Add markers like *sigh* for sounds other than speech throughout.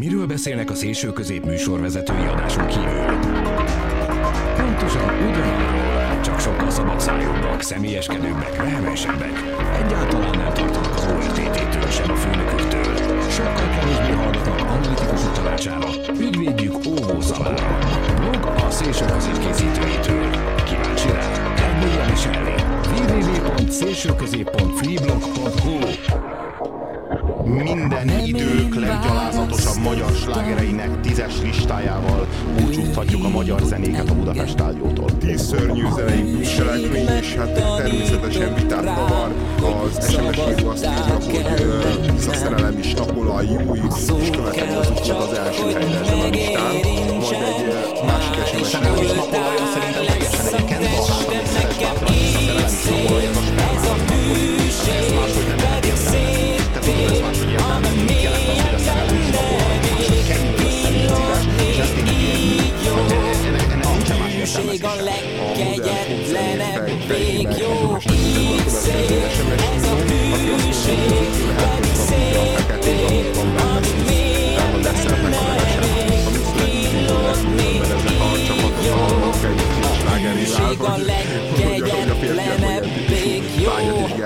Miről beszélnek a szélső közép műsorvezetői adáson kívül? Pontosan ugyanarról, csak sokkal szabadszájúbbak, személyeskedőbbek, vehemensebbek. Egyáltalán nem tartanak az ORTT-től, sem a főnöküktől. Sokkal kevésbé hallgatnak analitikusok tanácsára, ügyvédjük óvó szavára. Blog a szélső közép készítőjétől. Kíváncsi rá? Elmélyem is elé. www.szélsőközép.freeblog.hu minden idők leggyalázatosabb magyar slágereinek tízes listájával búcsúztatjuk a magyar zenéket a Budapest Rádiótól. Tíz szörnyű zenei bűncselekmény, és hát természetesen vitát kavar. Az SMS író azt írja, hogy visszaszerelem is napol a jó, és követem az utat az első helyre ezen a listán. Majd egy másik SMS író szerintem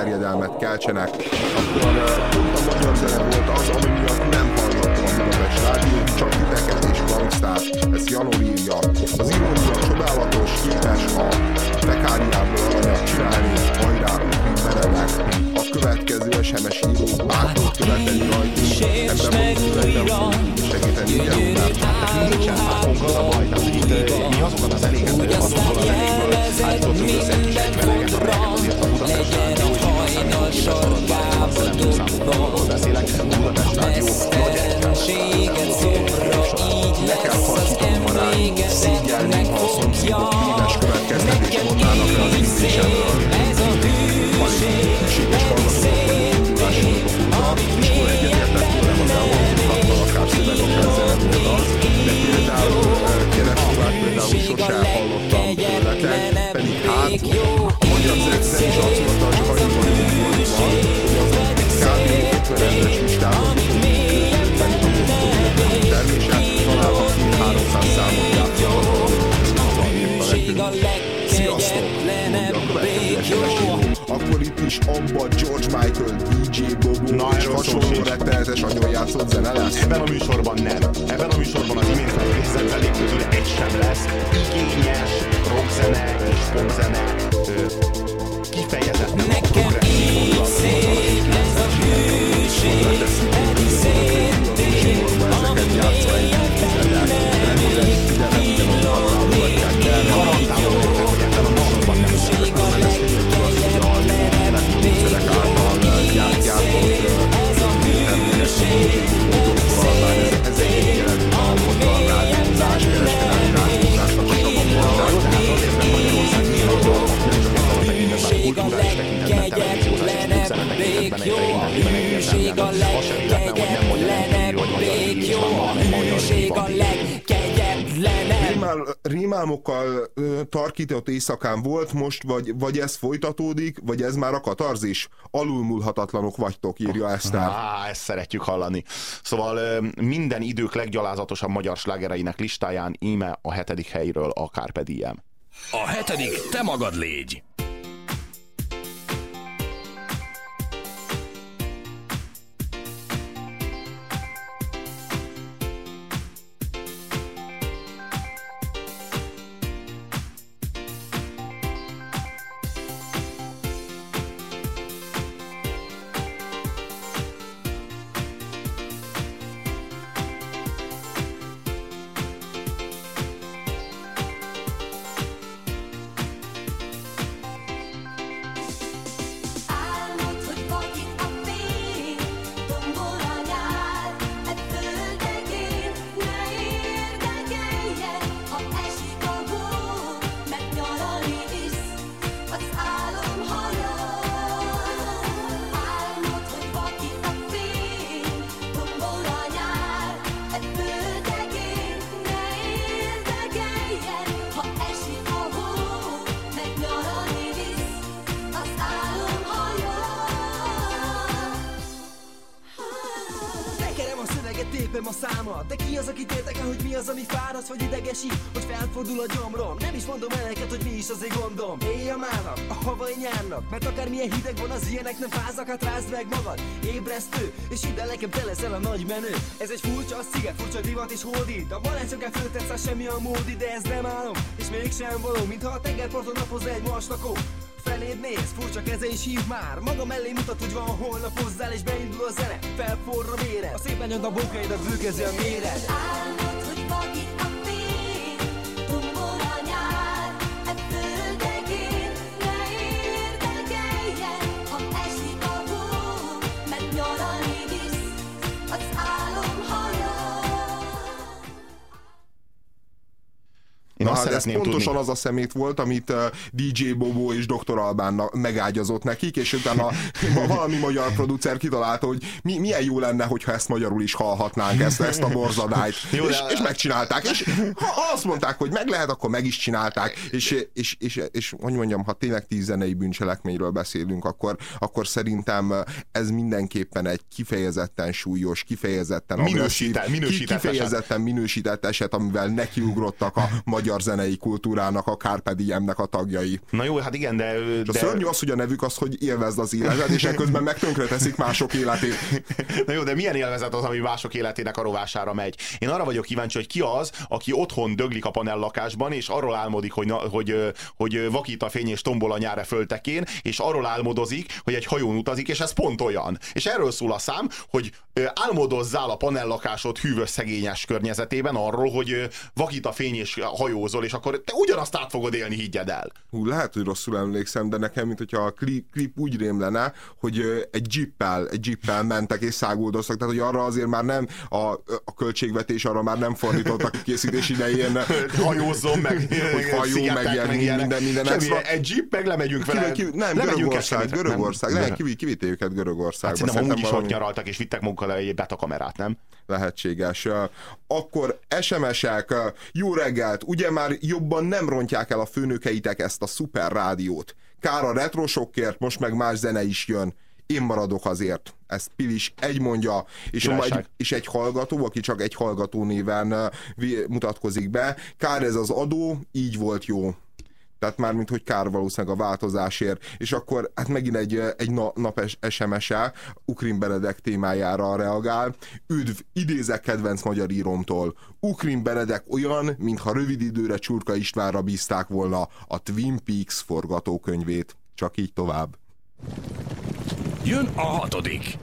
gerjedelmet keltsenek. Akkor a magyar zene volt az, ami miatt nem hallgattam a Budapest Rádiót, csak titeket és gangstát. Ezt Janor írja. Az irónia csodálatos, képes a prekáriából aranyat csinálni, meredek. A következő SMS író bátor követeli rajtunk. Ebben mondjuk segíteni, Robert? Nekünk nincsen az a baj, tehát itt mi azokat az eléget, azokkal az elégből állítottunk össze egy kis egyveneget, amelyeket azért a Budapest Rádió, és itt azt hiszem, hogy sorgába számokról, beszélek, a Budapest Rádió nagy Mesterséget szobra, így lesz az emlékezetnek fogja. Nekem így szép, ez a Keresovát például sosem hallottam tőletek, pedig hát a magyar zenészen is azt mondta, hogy annyiban jó volt van, hogy az a kb. 50 es listában termése, találhat ki 300 számot játszott, ez nem a legtöbb. Sziasztok! Mondja a következő SMS akkor itt is abba George Michael, DJ Bobo Na, és hasonló rettenetes agyon játszott zene lesz? Ebben a műsorban nem. Ebben a műsorban az imént felidézett zenék közül egy sem lesz. Igényes, rockzene és popzene kifejezetten Nekem legkegyetlenebb vég jó, hűség a legkegyetlenebb vég jó, hűség a legkegyetlenebb Rímál, rímálmokkal ö, tarkított éjszakán volt most, vagy, vagy ez folytatódik, vagy ez már a katarzis? Alulmúlhatatlanok vagytok, írja Eszter. Á, ezt szeretjük hallani. Szóval ö, minden idők leggyalázatosabb magyar slágereinek listáján íme a hetedik helyről a Carpe Diem. A hetedik te magad légy. Az én gondom Éjjel mának, a havai nyárnak. Mert akármilyen hideg van, az ilyenek nem fáznak Hát rázd meg magad, ébresztő És hidd el nekem, te leszel a nagy menő. Ez egy furcsa sziget, furcsa divat és hódít. A barátság föltetsz, semmi a módi De ez nem álom, és mégsem való Mintha a tengerparton napozna egy maslakó feléd néz, furcsa keze is hív már. Maga mellé mutat, hogy van holnap hozzál És beindul a zene, felforra a méret A szépen nyomd a bonkaidat, bőkezi a méret. Álmod, Én Na azt hát ez pontosan tudni. az a szemét volt, amit DJ Bobo és Dr. Albán megágyazott nekik, és utána *laughs* valami magyar producer kitalálta, hogy mi, milyen jó lenne, hogyha ezt magyarul is hallhatnánk, ezt, ezt a borzadályt. Jó, és, és megcsinálták, és ha azt mondták, hogy meg lehet, akkor meg is csinálták, és, és, és, és hogy mondjam, ha tényleg tíz zenei bűncselekményről beszélünk, akkor, akkor szerintem ez mindenképpen egy kifejezetten súlyos, kifejezetten Minősített- agresszív, minősített ki- kifejezetten minősített eset, amivel nekiugrottak a magyar zenei kultúrának, a Carpe Diem-nek a tagjai. Na jó, hát igen, de... És a de... szörnyű az, hogy a nevük az, hogy élvezd az életed, és ekközben megtönkre teszik mások életét. *laughs* Na jó, de milyen élvezet az, ami mások életének a rovására megy? Én arra vagyok kíváncsi, hogy ki az, aki otthon döglik a panellakásban, és arról álmodik, hogy, na, hogy, hogy vakít a fény és tombol a nyára föltekén, és arról álmodozik, hogy egy hajón utazik, és ez pont olyan. És erről szól a szám, hogy álmodozzál a panellakásod hűvös szegényes környezetében arról, hogy vakít a fény és hajózol, és akkor te ugyanazt át fogod élni, higgyed el. Hú, lehet, hogy rosszul emlékszem, de nekem, mint hogyha a klip, klip úgy rémlene, hogy egy jeeppel, egy jeeppel mentek és száguldoztak, tehát hogy arra azért már nem, a, a költségvetés arra már nem fordítottak a készítés idején. *laughs* hajózzon, meg, *laughs* Hogy hajó, meg ilyen, ilyenek. minden- minden Semmi, extra. Egy jeep, meg lemegyünk vele. Ki, ki, nem, lemegyünk Görögország. Görögország, Nem, nem, nem. kivi, kivitték őket Görögországba. Hát szerintem amúgy is ott nyaraltak, és vittek magukkal egy betakamerát, nem? Lehetséges. Akkor SMS-ek, jó reggelt, ugye már jobban nem rontják el a főnökeitek ezt a szuper rádiót. Kár a retrosokért, most meg más zene is jön. Én maradok azért. Ezt Pilis egy mondja, és, egy, és egy hallgató, aki csak egy hallgató néven mutatkozik be. Kár ez az adó, így volt jó. Tehát már mint hogy kár valószínűleg a változásért. És akkor hát megint egy, egy na, nap SMS-e Ukrin Benedek témájára reagál. Üdv, idézek kedvenc magyar írómtól. Ukrin Benedek olyan, mintha rövid időre Csurka Istvánra bízták volna a Twin Peaks forgatókönyvét. Csak így tovább. Jön a hatodik.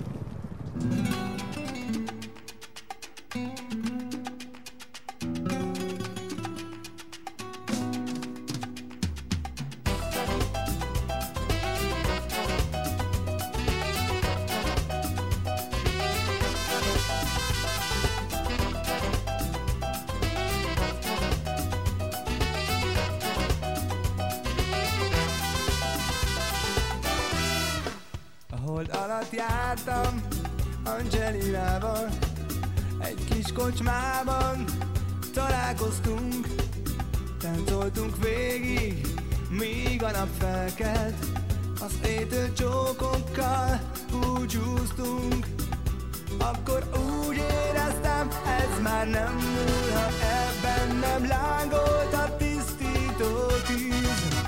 Alatt jártam Angelinával Egy kis kocsmában találkoztunk. Táncoltunk végig, míg a nap felkelt. Az étől csókokkal búcsúztunk Akkor úgy éreztem, ez már nem múlhat Ebben nem lángolt a tisztító tűz.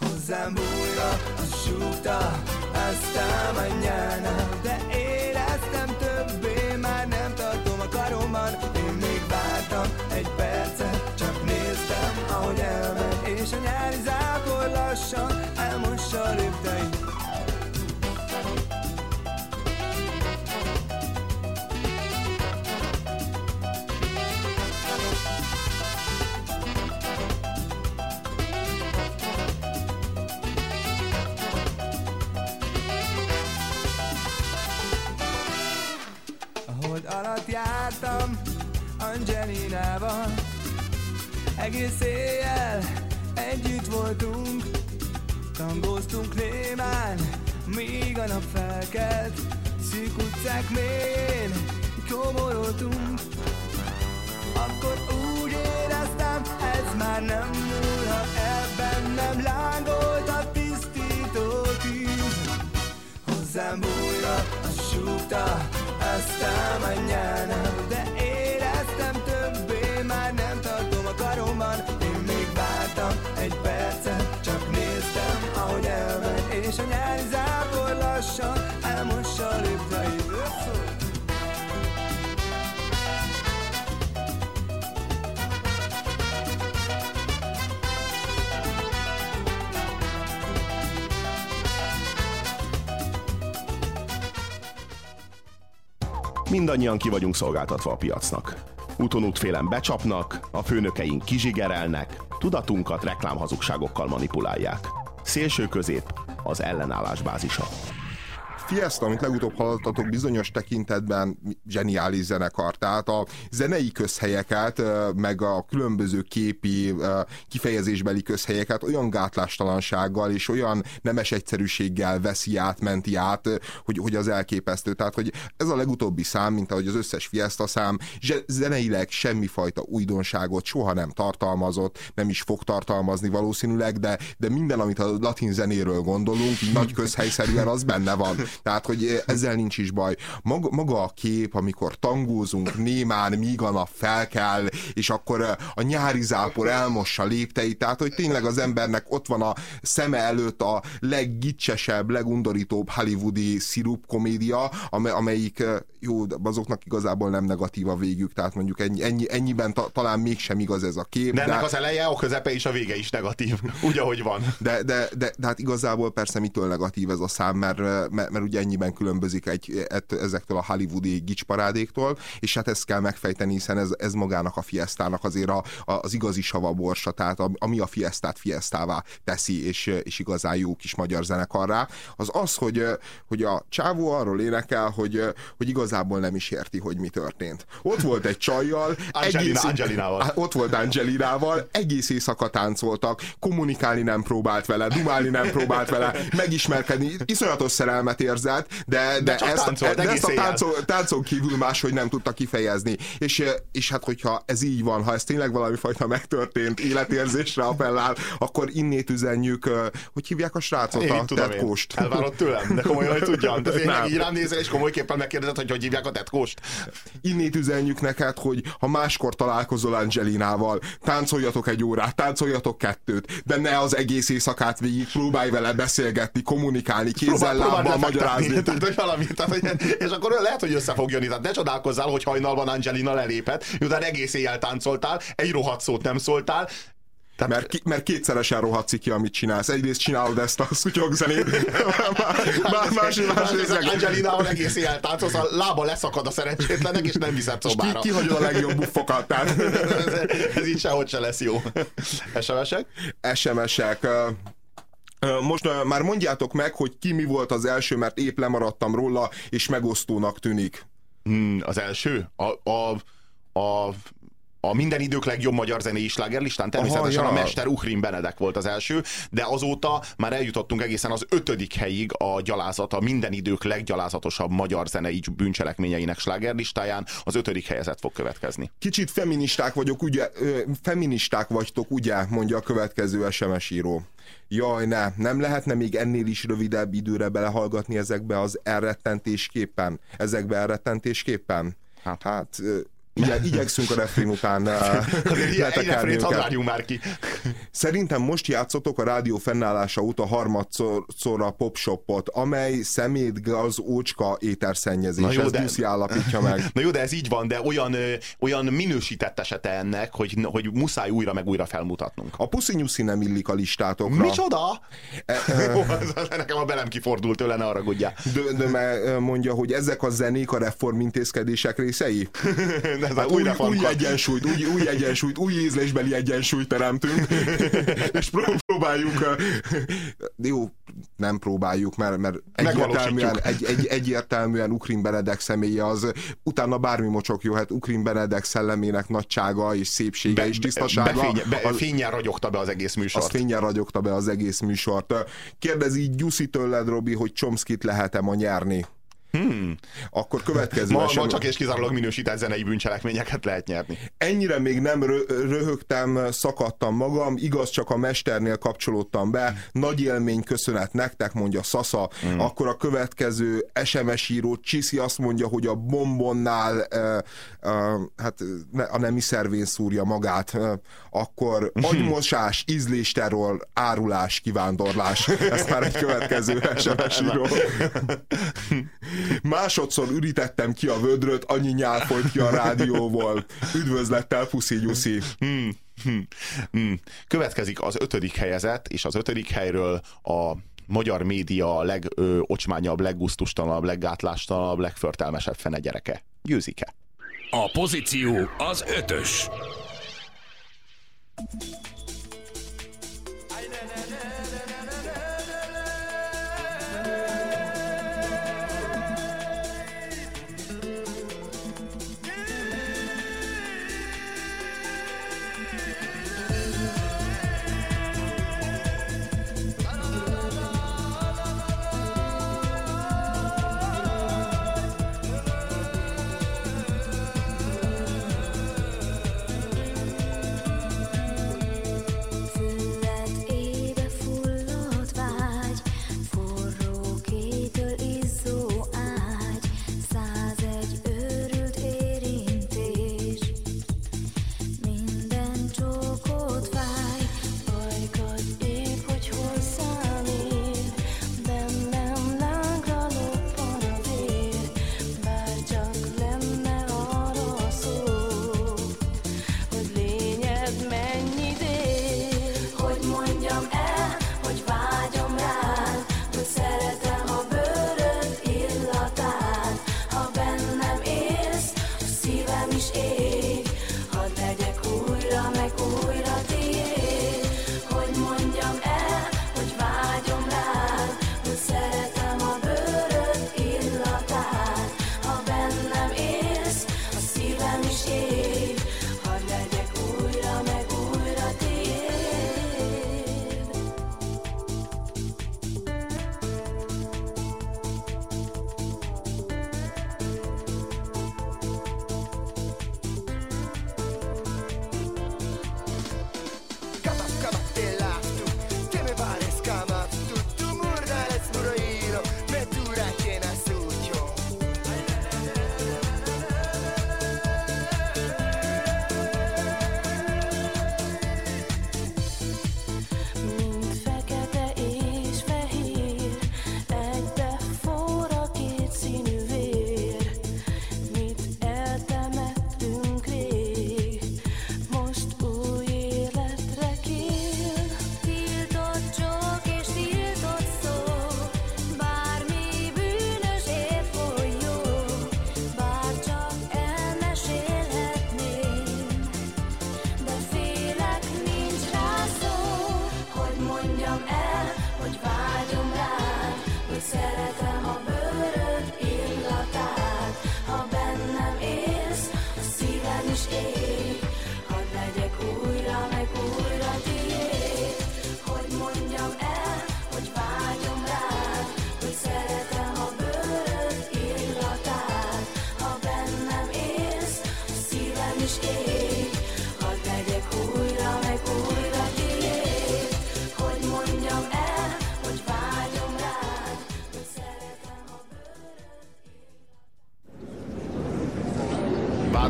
Hozzám bújva, azt súgta, aztán mañana De éreztem többé, már nem tartom a karomban Én még vártam egy percet, csak néztem, ahogy elmegy. És a nyári zápor lassan Angelinával Egész éjjel együtt voltunk. Tangóztunk némán, míg a nap felkelt. Szűk utcák mélyén komorodtunk Akkor úgy éreztem, ez már nem múlhat Ebben nem lángolt a tisztító tűz. Hozzám bújva, azt súgta, aztán mañana De Mindannyian ki vagyunk szolgáltatva a piacnak. Úton útfélen becsapnak, a főnökeink kizsigerelnek, tudatunkat reklámhazugságokkal manipulálják. Szélső közép az ellenállás bázisa. Fiesta, amit legutóbb hallottatok, bizonyos tekintetben zseniális zenekar. Tehát a zenei közhelyeket, meg a különböző képi, kifejezésbeli közhelyeket olyan gátlástalansággal és olyan nemes egyszerűséggel veszi át, menti át, hogy, hogy az elképesztő. Tehát, hogy ez a legutóbbi szám, mint ahogy az összes Fiesta szám, zeneileg semmifajta újdonságot soha nem tartalmazott, nem is fog tartalmazni valószínűleg, de, de minden, amit a latin zenéről gondolunk, így nagy *laughs* közhelyszerűen, az benne van. Tehát, hogy ezzel nincs is baj. Maga, maga a kép, amikor tangózunk némán, míg a nap felkel, és akkor a nyári zápor elmossa lépteit, tehát, hogy tényleg az embernek ott van a szeme előtt a leggicsesebb, legundorítóbb hollywoodi szirup komédia, amelyik jó, azoknak igazából nem negatív a végük, tehát mondjuk ennyi, ennyi, ennyiben ta, talán mégsem igaz ez a kép. De, de ennek az eleje, a közepe és a vége is negatív, *laughs* úgy, ahogy van. De, de, de, de hát igazából persze mitől negatív ez a szám, mert, mert, mert ugye ennyiben különbözik egy, ett, ezektől a hollywoodi gicsparádéktól, és hát ezt kell megfejteni, hiszen ez, ez magának a fiesztának azért a, a, az igazi savaborsa, tehát a, ami a fiesztát fiesztává teszi, és, és igazán jó kis magyar zenekarrá, az az, hogy, hogy a csávó arról énekel, hogy, hogy igazából nem is érti, hogy mi történt. Ott volt egy csajjal, *laughs* Angelina, egész, Angelinával. Ott volt Angelinával, egész éjszaka táncoltak, kommunikálni nem próbált vele, dumálni nem próbált vele, megismerkedni, iszonyatos szerelmet érzett, érzett, de, de, de ezt, táncolt, de ezt a táncol, táncol kívül máshogy nem tudta kifejezni. És, és hát, hogyha ez így van, ha ez tényleg valami fajta megtörtént életérzésre appellál, akkor innét üzenjük, hogy hívják a srácot, én a tetkóst. Elvárod tőlem, de komolyan, hogy tudjam. De én így rám nézel, és komolyképpen megkérdezed, hogy hogy hívják a tetkóst. Innét üzenjük neked, hogy ha máskor találkozol Angelinával, táncoljatok egy órát, táncoljatok kettőt, de ne az egész éjszakát végig próbálj vele beszélgetni, kommunikálni, kézzel, lábbal, magyarázni magyarázni. tehát, hogy valami, tehát, hogy, és akkor lehet, hogy össze fog jönni. Tehát ne csodálkozzál, hogy hajnalban Angelina lelépett, miután egész éjjel táncoltál, egy rohadt szót nem szóltál, tehát... Mert, ki, mert kétszeresen rohadsz ki, amit csinálsz. Egyrészt csinálod ezt a szutyog zenét, *laughs* más, más, más Angelina egész éjjel táncolsz, a lába leszakad a szerencsétlenek, és nem viszed szobára. Ki, kihagyod a legjobb buffokat. Tehát... *laughs* ez, ez így sehogy se lesz jó. SMS-ek? SMS-ek. Most már mondjátok meg, hogy ki mi volt az első, mert épp lemaradtam róla, és megosztónak tűnik. Hmm, az első? A, a, a a minden idők legjobb magyar zenei slágerlistán. Természetesen Aha, ja. a Mester Uhrin Benedek volt az első, de azóta már eljutottunk egészen az ötödik helyig a gyalázat, a minden idők leggyalázatosabb magyar zenei bűncselekményeinek slágerlistáján. Az ötödik helyezett fog következni. Kicsit feministák vagyok, ugye, feministák vagytok, ugye, mondja a következő SMS író. Jaj, ne, nem lehetne még ennél is rövidebb időre belehallgatni ezekbe az elrettentésképpen? Ezekbe elrettentésképpen? Hát, hát Igye, igyekszünk a refrén után *laughs* letekerni őket. már ki. Szerintem most játszotok a rádió fennállása óta harmadszor a popshopot, amely szemétgaz ócska éterszennyezés. Na jó, ez de... állapítja *laughs* meg. Na jó, de ez így van, de olyan, olyan minősített esete ennek, hogy, hogy muszáj újra meg újra felmutatnunk. A puszi nyuszi nem illik a listátokra. Micsoda? E, *laughs* e... Nekem a belem kifordult tőle, ne haragudjál. De, de mondja, hogy ezek a zenék a reformintézkedések részei? Ez hát új, új egyensúlyt, új, új egyensúlyt, új ízlésbeli egyensúlyt teremtünk, *laughs* és próbáljuk, jó, nem próbáljuk, mert, mert egyértelműen, egy, egy, egyértelműen Ukrin Benedek személye az, utána bármi mocsok jöhet, Ukrin Benedek szellemének nagysága és szépsége be, és tisztasága. Be, be, be, fényen ragyogta be az egész műsort. Az fényen ragyogta be az egész műsort. Kérdezi Gyuszi tőled, Robi, hogy Chomskit lehet-e ma nyerni? Hmm. Akkor következő ma, ma csak és kizárólag minősített zenei bűncselekményeket lehet nyerni. Ennyire még nem rö- röhögtem, szakadtam magam, igaz, csak a mesternél kapcsolódtam be. Nagy élmény, köszönet nektek, mondja Sasa. Hmm. Akkor a következő SMS író Csiszi azt mondja, hogy a bombonnál uh, uh, hát a nemi szervén szúrja magát. Uh, akkor hmm. agymosás, ízlésterror, árulás, kivándorlás. Ez már egy következő SMS író. *laughs* Másodszor ürítettem ki a vödröt, annyi nyál folyt ki a rádióból. Üdvözlettel, puszi nyuszi. Hmm, hmm, hmm. Következik az ötödik helyezett, és az ötödik helyről a magyar média a legocsmányabb, leggusztustalanabb, leggátlástalanabb, legförtelmesebb fene gyereke. Győzik-e? A pozíció az ötös.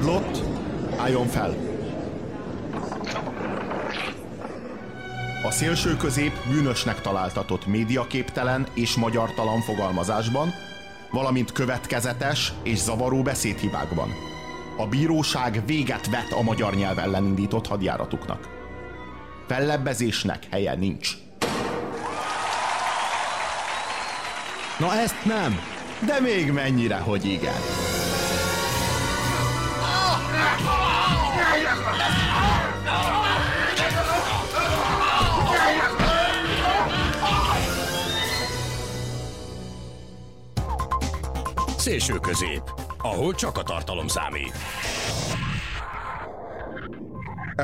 Vádlott, álljon fel! A szélső közép bűnösnek találtatott médiaképtelen és magyartalan fogalmazásban, valamint következetes és zavaró beszédhibákban. A bíróság véget vet a magyar nyelv ellen indított hadjáratuknak. Fellebbezésnek helye nincs. Na ezt nem, de még mennyire, hogy igen. Szélső közép, ahol csak a tartalom számít.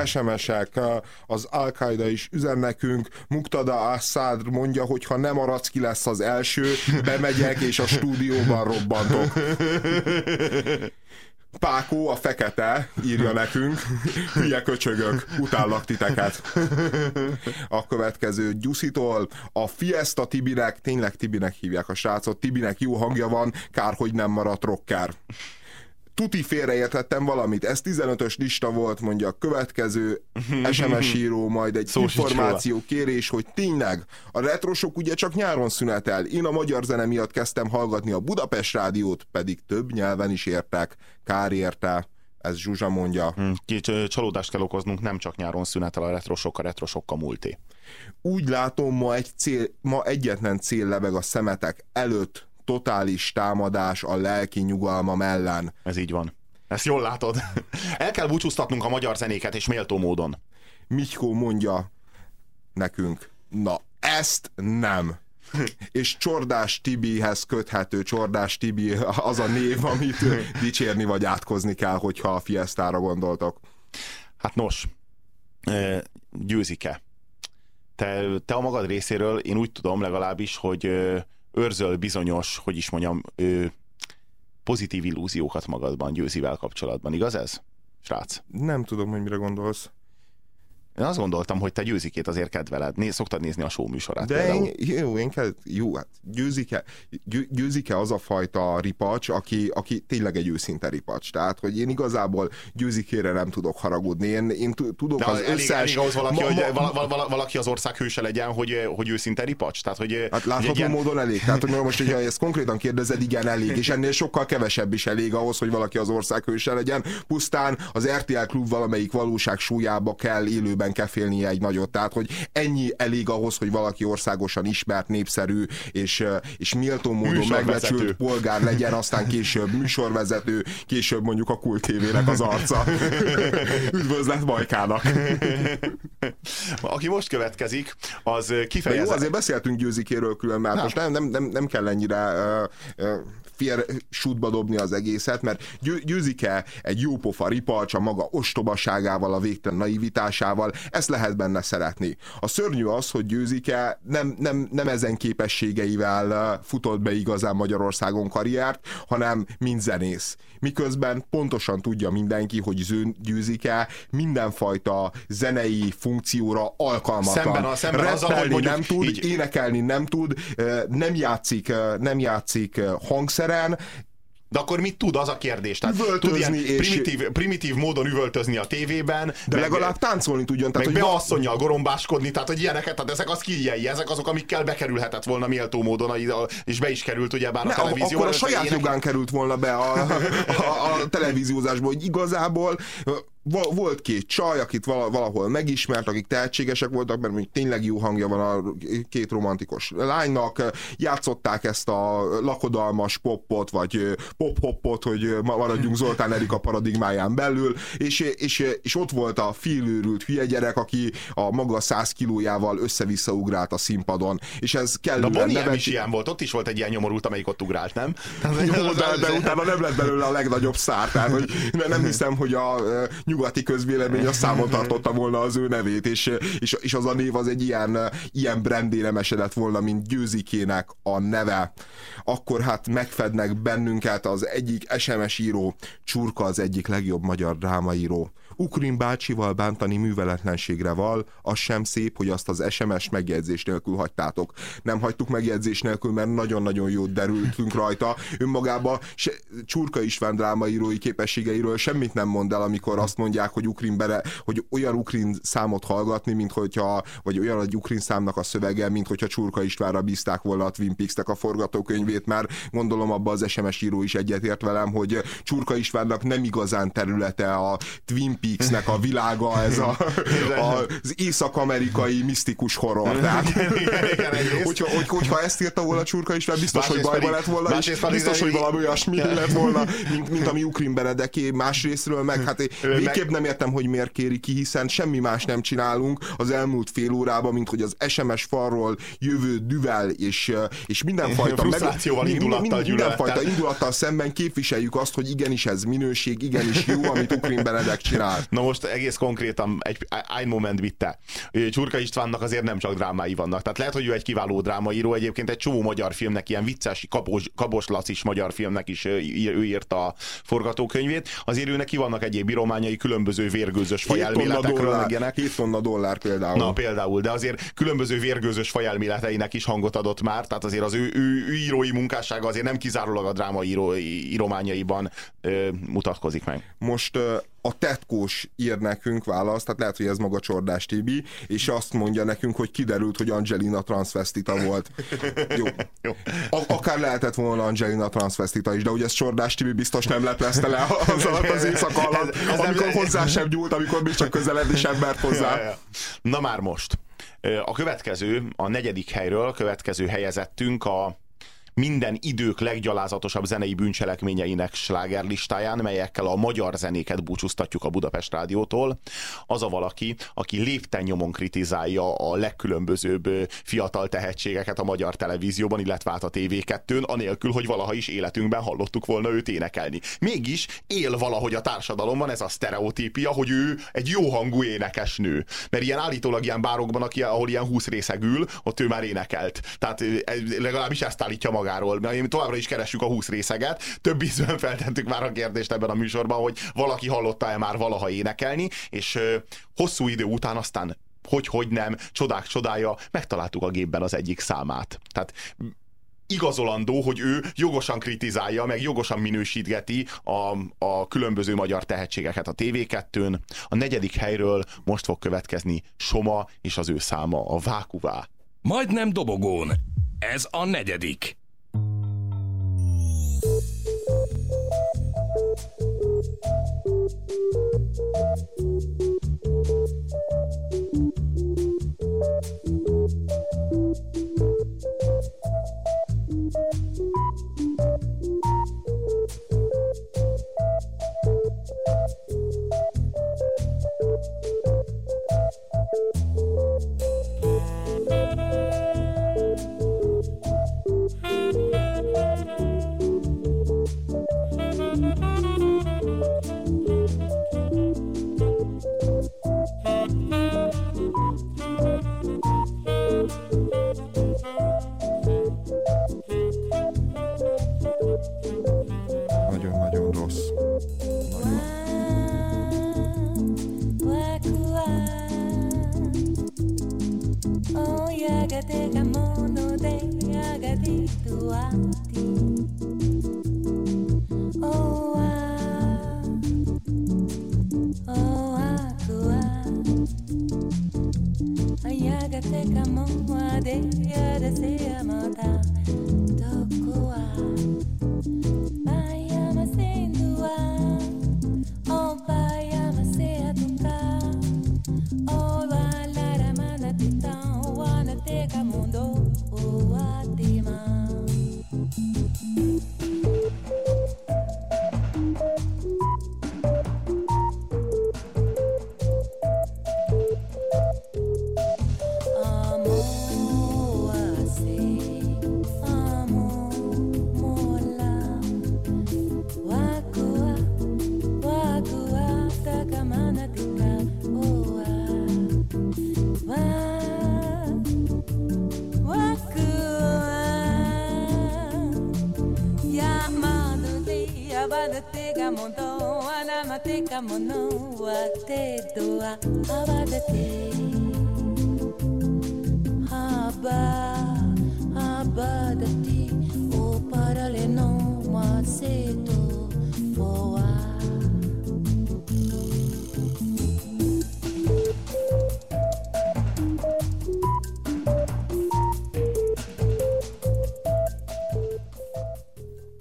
SMS-ek, az Al-Qaida is üzen nekünk, Muktada Assad mondja, hogy ha nem a ki lesz az első, bemegyek és a stúdióban robbantok. *laughs* Pákó, a fekete, írja nekünk. Hülye köcsögök, utállak titeket. A következő Gyuszitól, a Fiesta Tibinek, tényleg Tibinek hívják a srácot, Tibinek jó hangja van, kár, hogy nem maradt rocker. Tuti félreértettem valamit, ez 15-ös lista volt, mondja a következő *laughs* SMS író, majd egy Szó sincs információ kérés, hogy tényleg a retrosok ugye csak nyáron szünetel. Én a magyar zene miatt kezdtem hallgatni a Budapest rádiót, pedig több nyelven is értek. Kár érte, ez Zsuzsa mondja. Hm, Kicsit csalódást kell okoznunk, nem csak nyáron szünetel a retrosok, a retrosok a múlté. Úgy látom, ma, egy cél, ma egyetlen cél lebeg a szemetek előtt, totális támadás a lelki nyugalmam ellen. Ez így van. Ezt jól látod. *laughs* El kell búcsúztatnunk a magyar zenéket, és méltó módon. Mikó mondja nekünk, na ezt nem. *laughs* És Csordás Tibihez köthető Csordás Tibi az a név, amit *laughs* dicsérni vagy átkozni kell, hogyha a Fiestára gondoltok. Hát nos, győzik-e? Te, te a magad részéről, én úgy tudom legalábbis, hogy őrzöl bizonyos, hogy is mondjam, ö, pozitív illúziókat magadban győzivel kapcsolatban. Igaz ez, srác? Nem tudom, hogy mire gondolsz. Én azt gondoltam, hogy te győzikét azért kedveled. Né, szoktad nézni a show műsorát. De például. én, jó, én kell, jó, hát győzik-e, győ, győzik-e az a fajta ripacs, aki, aki tényleg egy őszinte ripacs. Tehát, hogy én igazából győzikére nem tudok haragudni. Én, én tu- tudok De az elég, összes... elég ahhoz valaki, ma- hogy ma- vala, vala, vala, valaki az ország hőse legyen, hogy, hogy őszinte ripacs. Tehát, hogy, Hát hogy látható ilyen- módon elég. Tehát, hogy most, hogyha ezt konkrétan kérdezed, igen, elég. És ennél sokkal kevesebb is elég ahhoz, hogy valaki az ország hőse legyen. Pusztán az RTL klub valamelyik valóság súlyába kell élőben kefélnie egy nagyot. Tehát, hogy ennyi elég ahhoz, hogy valaki országosan ismert, népszerű és, és méltó módon megbecsült polgár legyen, aztán később műsorvezető, később mondjuk a Kult TV-nek az arca. *laughs* Üdvözlet Majkának! *laughs* Aki most következik, az De jó, azért beszéltünk győzikéről külön, mert most nem, nem, nem, nem kell ennyire uh, uh, fér sútba dobni az egészet, mert győ, győzike egy jópofa ripacs a maga ostobaságával, a végtelen naivitásával, ezt lehet benne szeretni. A szörnyű az, hogy győzike nem, nem, nem ezen képességeivel uh, futott be igazán Magyarországon karriert, hanem mint zenész. Miközben pontosan tudja mindenki, hogy győzike mindenfajta zenei funkcióra alkalmatlan. Szemben a- szemben azzal, hogy nem tud, így- énekelni nem tud, ö, nem játszik, ö, nem játszik hangszeren, De akkor mit tud, az a kérdés? Tehát Üvöltözni tud ilyen és- primitív, primitív módon üvöltözni a tévében, de meg, legalább táncolni tudjon. Tehát, meg hogy beasszonyjal gorombáskodni, tehát hogy ilyeneket, tehát ezek az kiljei, ezek azok, amikkel bekerülhetett volna méltó módon, a- a- és be is került ugye bár a ne, televízióra. akkor a saját jogán került volna be a, a, a televíziózásba, hogy igazából volt két csaj, akit vala- valahol megismert, akik tehetségesek voltak, mert mondjuk tényleg jó hangja van a két romantikus lánynak, játszották ezt a lakodalmas popot, vagy pop-hoppot, hogy ma- maradjunk Zoltán Erika paradigmáján belül, és, és, és ott volt a félőrült hülye gyerek, aki a maga száz kilójával össze-vissza ugrált a színpadon, és ez De a kellően Bonnie nevet... is ilyen volt, ott is volt egy ilyen nyomorult, amelyik ott ugrált, nem? Jó, de, de *laughs* utána nem lett belőle a legnagyobb szár, tehát hogy ne- nem hiszem, hogy a ö, nyugati közvélemény a számon tartotta volna az ő nevét, és, és, és az a név az egy ilyen, ilyen brandére esedett volna, mint Győzikének a neve. Akkor hát megfednek bennünket az egyik SMS író, Csurka az egyik legjobb magyar drámaíró. Ukrin bácsival bántani műveletlenségre val, az sem szép, hogy azt az SMS megjegyzés nélkül hagytátok. Nem hagytuk megjegyzés nélkül, mert nagyon-nagyon jót derültünk rajta. Önmagában se, Csurka István drámaírói képességeiről semmit nem mond el, amikor azt mondják, hogy Ukrin bere, hogy olyan Ukrin számot hallgatni, mint hogyha, vagy olyan egy Ukrin számnak a szövege, mint hogyha Csurka Istvánra bízták volna a Twin Peaks-nek a forgatókönyvét, mert gondolom abban az SMS író is egyetért velem, hogy Csurka Istvánnak nem igazán területe a Twin Peaks-nek a világa, ez a, a, az észak-amerikai misztikus horror. Tehát, hogyha, hogy, hogyha ezt írta volna Csurka István, biztos, Másrészt hogy bajba pedig- lett volna, és biztos, hogy valami olyasmi lett volna, mint, mint ami Ukrin Benedeké másrésztről, meg hát én meg- végképp nem értem, hogy miért kéri ki, hiszen semmi más nem csinálunk az elmúlt fél órában, mint hogy az SMS falról jövő düvel és, és mindenfajta mi- indulattal, mi- mindenfajta indulattal szemben képviseljük azt, hogy igenis ez minőség, igenis jó, amit Ukrin Benedek csinál. Na most egész konkrétan egy, egy moment bitte. Csurka Istvánnak azért nem csak drámái vannak. Tehát lehet, hogy ő egy kiváló drámaíró, egyébként egy csomó magyar filmnek, ilyen vicces, kabos, kabos lacis magyar filmnek is ő, írta a forgatókönyvét. Azért ő neki vannak egyéb írományai, különböző vérgőzös 7 tonna fajelméletekről, dollár, ilyenek. 7 tonna dollár például. Na például, de azért különböző vérgőzös fajelméleteinek is hangot adott már, tehát azért az ő, ő, ő írói munkássága azért nem kizárólag a dráma író, írományaiban ö, mutatkozik meg. most ö, a tetkós ír nekünk választ, tehát lehet, hogy ez maga Csordás Tibi, és azt mondja nekünk, hogy kiderült, hogy Angelina transvestita volt. Jó. *laughs* Jó. Akár lehetett volna Angelina transvestita is, de ugye ez Csordás Tibi biztos nem leplezte le az alatt az éjszaka alatt, Ez- ez nem- amikor hozzá sem gyúlt, amikor még csak közeledni sem mert Ja, hozzá. ja. Na már most. A következő, a negyedik helyről, a következő helyezettünk a minden idők leggyalázatosabb zenei bűncselekményeinek slágerlistáján, melyekkel a magyar zenéket búcsúztatjuk a Budapest Rádiótól. Az a valaki, aki lépten nyomon kritizálja a legkülönbözőbb fiatal tehetségeket a magyar televízióban, illetve át a TV2-n, anélkül, hogy valaha is életünkben hallottuk volna őt énekelni. Mégis él valahogy a társadalomban ez a sztereotípia, hogy ő egy jó hangú énekesnő. Mert ilyen állítólag ilyen bárokban, aki, ahol ilyen 20 részeg ül, ott ő már énekelt. Tehát legalábbis ezt állítja maga magáról. Mi továbbra is keressük a 20 részeget. Több ízben *laughs* feltettük már a kérdést ebben a műsorban, hogy valaki hallotta-e már valaha énekelni, és hosszú idő után aztán hogy, hogy nem, csodák csodája, megtaláltuk a gépben az egyik számát. Tehát igazolandó, hogy ő jogosan kritizálja, meg jogosan minősítgeti a, a különböző magyar tehetségeket a TV2-n. A negyedik helyről most fog következni Soma és az ő száma, a Vákuvá. Majdnem dobogón. Ez a negyedik. Nagyon-nagyon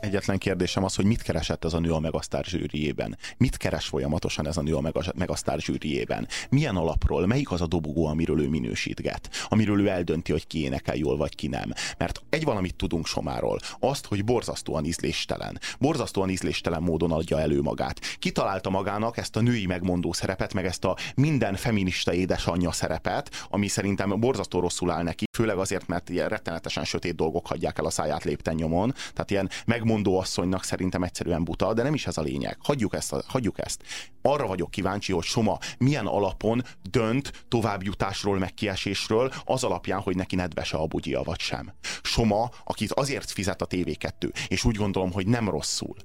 Egyetlen kérdésem az, hogy mit keresett ez a nő a Megasztár zsűriében? Mit keres folyamatosan ez a nő a Mega- Megasztár zsűriében? Milyen alapról? Melyik az a dobogó, amiről ő minősítget? Amiről ő eldönti, hogy ki énekel jól, vagy ki nem? Mert egy valamit tudunk Somáról. Azt, hogy borzasztóan ízléstelen. Borzasztóan ízléstelen módon adja elő magát. Kitalálta magának ezt a női megmondó szerepet, meg ezt a minden feminista édesanyja szerepet, ami szerintem borzasztó rosszul áll neki, főleg azért, mert ilyen rettenetesen sötét dolgok hagyják el a száját lépten nyomon. Tehát ilyen megmondó asszonynak szerintem egyszerűen buta, de nem is ez a lényeg. Hagyjuk ezt. A, hagyjuk ezt. Arra vagyok kíváncsi, hogy Soma milyen alapon dönt továbbjutásról, meg kiesésről, az alapján, hogy neki nedvese a bugyia vagy sem. Soma, akit azért fizet a TV2, és úgy gondolom, hogy nem rosszul,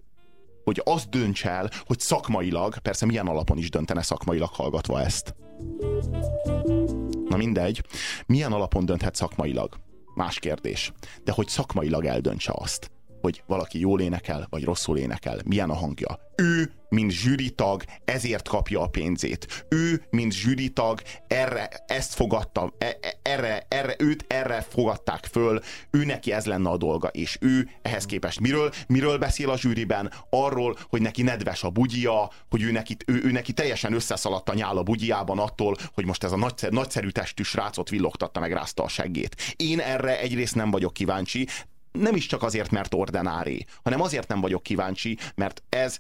hogy azt dönts el, hogy szakmailag, persze milyen alapon is döntene szakmailag hallgatva ezt. Na mindegy, milyen alapon dönthet szakmailag? Más kérdés. De hogy szakmailag eldöntse azt, hogy valaki jól énekel, vagy rosszul énekel, milyen a hangja. Ő, mint zsűritag, ezért kapja a pénzét. Ő, mint zsűritag, erre, ezt fogadta, e, e, erre, erre, őt erre fogadták föl, ő neki ez lenne a dolga, és ő ehhez képest miről, miről beszél a zsűriben? Arról, hogy neki nedves a bugyia, hogy ő neki, ő, ő neki teljesen összeszaladt a nyál a bugyjában attól, hogy most ez a nagyszerű, nagyszerű testű srácot villogtatta meg rázta a seggét. Én erre egyrészt nem vagyok kíváncsi, nem is csak azért, mert ordinári, hanem azért nem vagyok kíváncsi, mert ez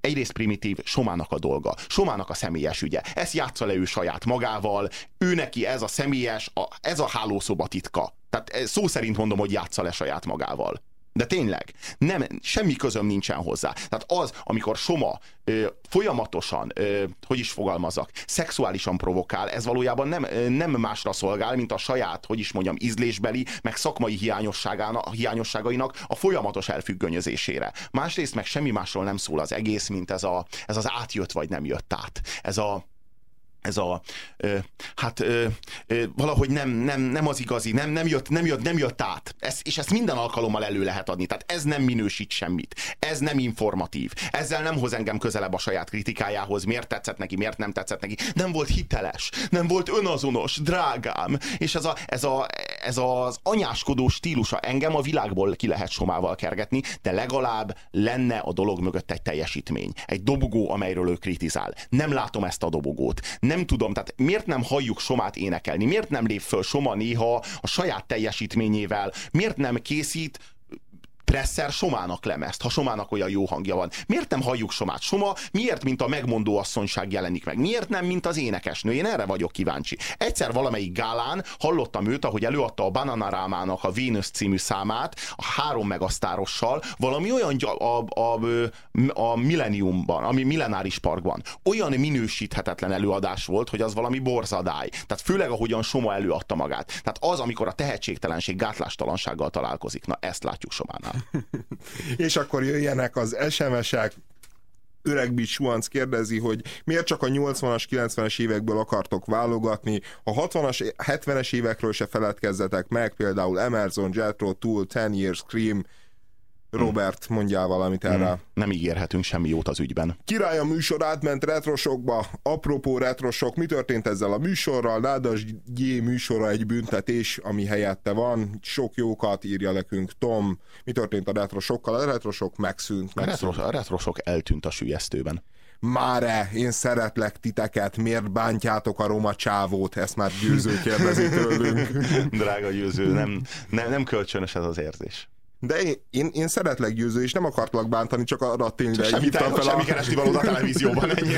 egyrészt primitív, Somának a dolga. Somának a személyes ügye. Ezt játsza le ő saját magával, ő neki ez a személyes, a, ez a hálószoba titka. Tehát eh, szó szerint mondom, hogy játsza le saját magával. De tényleg, nem, semmi közöm nincsen hozzá. Tehát az, amikor Soma ö, folyamatosan, ö, hogy is fogalmazak, szexuálisan provokál, ez valójában nem, ö, nem másra szolgál, mint a saját, hogy is mondjam, ízlésbeli, meg szakmai hiányosságainak a folyamatos elfüggönyözésére. Másrészt meg semmi másról nem szól az egész, mint ez, a, ez az átjött vagy nem jött át. Ez a, ez a, hát valahogy nem, nem, nem az igazi, nem, nem, jött, nem, jött, nem jött át. Ez, és ezt minden alkalommal elő lehet adni. Tehát ez nem minősít semmit. Ez nem informatív. Ezzel nem hoz engem közelebb a saját kritikájához. Miért tetszett neki, miért nem tetszett neki. Nem volt hiteles, nem volt önazonos, drágám. És ez, a, ez, a, ez az anyáskodó stílusa engem a világból ki lehet somával kergetni, de legalább lenne a dolog mögött egy teljesítmény. Egy dobogó, amelyről ő kritizál. Nem látom ezt a dobogót nem tudom, tehát miért nem halljuk Somát énekelni? Miért nem lép föl Soma néha a saját teljesítményével? Miért nem készít Presser Somának lemezt, ha Somának olyan jó hangja van. Miért nem halljuk Somát? Soma miért, mint a megmondó asszonyság jelenik meg? Miért nem, mint az énekesnő? Én erre vagyok kíváncsi. Egyszer valamelyik gálán hallottam őt, ahogy előadta a Bananarámának a Vénusz című számát, a három megasztárossal, valami olyan a, a, a, a Millenniumban, ami millenáris parkban. Olyan minősíthetetlen előadás volt, hogy az valami borzadály. Tehát főleg ahogyan Soma előadta magát. Tehát az, amikor a tehetségtelenség gátlástalansággal találkozik. Na, ezt látjuk Sománál. És akkor jöjjenek az SMS-ek, Öreg Beach Suanc kérdezi, hogy miért csak a 80-as, 90-es évekből akartok válogatni, a 60-as, 70-es évekről se feledkezzetek meg, például Emerson, Jethro, Tool, Ten Years, Scream, Robert, mondjál valamit erre. Nem ígérhetünk semmi jót az ügyben. Király a műsor átment retrosokba. Apropó retrosok, mi történt ezzel a műsorral? Nádas G műsora egy büntetés, ami helyette van. Sok jókat írja nekünk Tom. Mi történt a retrosokkal? A retrosok megszűnt. A, megszűnt. retro, a retrosok eltűnt a sülyeztőben. Máre, én szeretlek titeket, miért bántjátok a roma csávót? Ezt már győző kérdezi tőlünk. *laughs* Drága győző, nem, nem, nem kölcsönös ez az érzés. De én, én, én szeretlek győző, és nem akartlak bántani, csak arra tényleg Semmi, hívtam te, semmi keresti valód a televízióban, ennyi.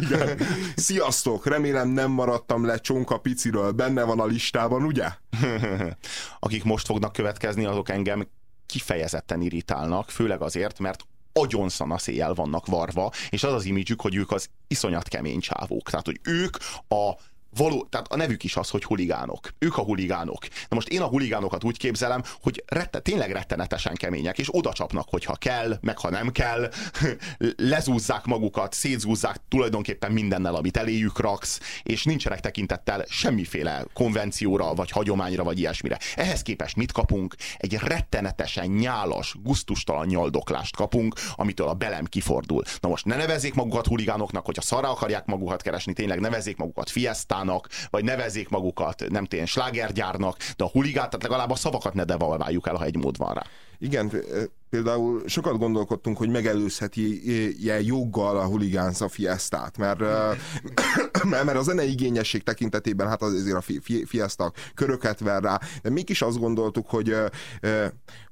Igen. Sziasztok, remélem nem maradtam le Csonka Piciről, benne van a listában, ugye? *laughs* Akik most fognak következni, azok engem kifejezetten irritálnak, főleg azért, mert agyon szanasz éjjel vannak varva, és az az imidzsük, hogy ők az iszonyat kemény csávók. Tehát, hogy ők a való, tehát a nevük is az, hogy huligánok. Ők a huligánok. Na most én a huligánokat úgy képzelem, hogy rette, tényleg rettenetesen kemények, és oda csapnak, hogyha kell, meg ha nem kell, *laughs* lezúzzák magukat, szétzúzzák tulajdonképpen mindennel, amit eléjük raksz, és nincsenek tekintettel semmiféle konvencióra, vagy hagyományra, vagy ilyesmire. Ehhez képest mit kapunk? Egy rettenetesen nyálas, guztustalan nyaldoklást kapunk, amitől a belem kifordul. Na most ne nevezzék magukat huligánoknak, hogyha szarra akarják magukat keresni, tényleg nevezzék magukat fiesztának, vagy nevezzék magukat, nem tényleg slágergyárnak, de a huligát, tehát legalább a szavakat ne devalváljuk el, ha egy mód van rá. Igen, például sokat gondolkodtunk, hogy megelőzheti ilyen joggal a huligánz a fiesztát, mert, *coughs* mert a zenei igényesség tekintetében hát azért a fi, fi, fiesta köröket ver rá, de mégis azt gondoltuk, hogy,